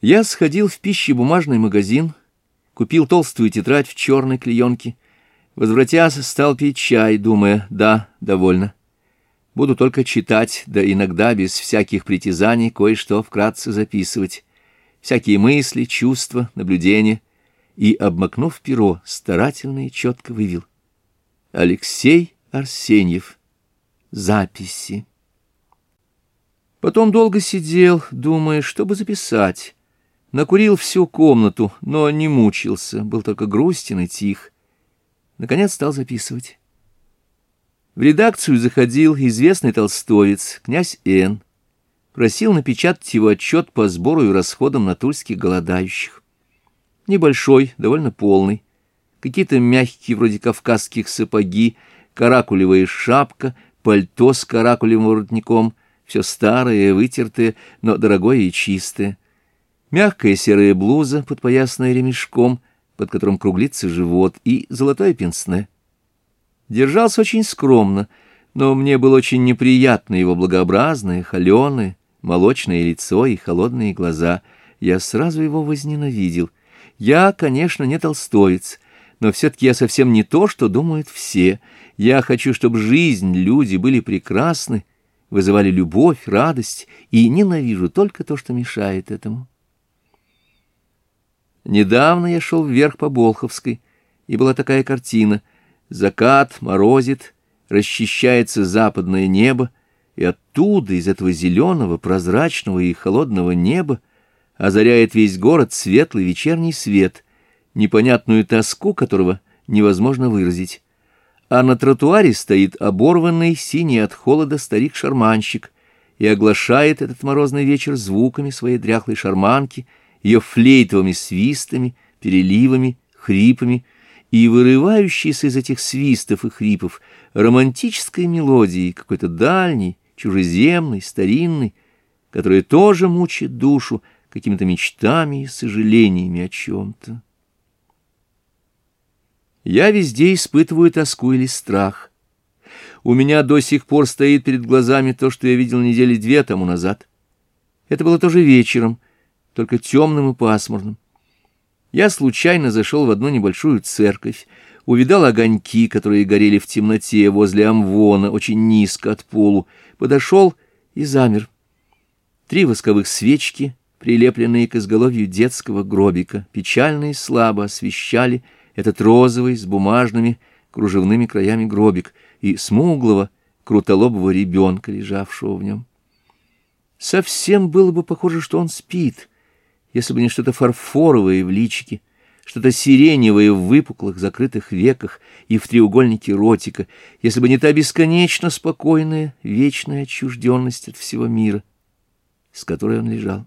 Я сходил в пищебумажный магазин, купил толстую тетрадь в черной клеенке, возвратясь, стал пить чай, думая, да, довольно. Буду только читать, да иногда без всяких притязаний кое-что вкратце записывать. Всякие мысли, чувства, наблюдения. И, обмакнув перо, старательно и четко вывел. Алексей Арсеньев. Записи. Потом долго сидел, думая, что бы записать. Накурил всю комнату, но не мучился, был только грустен и тих. Наконец стал записывать. В редакцию заходил известный толстовец, князь Н. Просил напечатать его отчет по сбору и расходам на тульских голодающих. Небольшой, довольно полный. Какие-то мягкие, вроде кавказских сапоги, каракулевая шапка, пальто с каракулевым воротником, все старое, вытертое, но дорогое и чистое. Мягкая серая блуза, подпоясанная ремешком, под которым круглится живот, и золотое пенсне. Держался очень скромно, но мне было очень неприятно его благообразное, холеное, молочное лицо и холодные глаза. Я сразу его возненавидел. Я, конечно, не толстоец, но все-таки я совсем не то, что думают все. Я хочу, чтобы жизнь, люди были прекрасны, вызывали любовь, радость, и ненавижу только то, что мешает этому. Недавно я шел вверх по Болховской, и была такая картина. Закат морозит, расчищается западное небо, и оттуда, из этого зеленого, прозрачного и холодного неба, озаряет весь город светлый вечерний свет, непонятную тоску которого невозможно выразить. А на тротуаре стоит оборванный, синий от холода старик-шарманщик и оглашает этот морозный вечер звуками своей дряхлой шарманки — ее флейтовыми свистами, переливами, хрипами и вырывающейся из этих свистов и хрипов романтической мелодией какой-то дальней, чужеземной, старинной, которая тоже мучит душу какими-то мечтами и сожалениями о чем-то. Я везде испытываю тоску или страх. У меня до сих пор стоит перед глазами то, что я видел недели две тому назад. Это было тоже вечером — только темным и пасмурным. Я случайно зашел в одну небольшую церковь, увидал огоньки, которые горели в темноте возле амвона, очень низко от полу, подошел и замер. Три восковых свечки, прилепленные к изголовью детского гробика, печально и слабо освещали этот розовый с бумажными кружевными краями гробик и смуглого, крутолобого ребенка, лежавшего в нем. Совсем было бы похоже, что он спит — если бы не что-то фарфоровое в личике, что-то сиреневое в выпуклых закрытых веках и в треугольнике ротика, если бы не та бесконечно спокойная, вечная отчужденность от всего мира, с которой он лежал.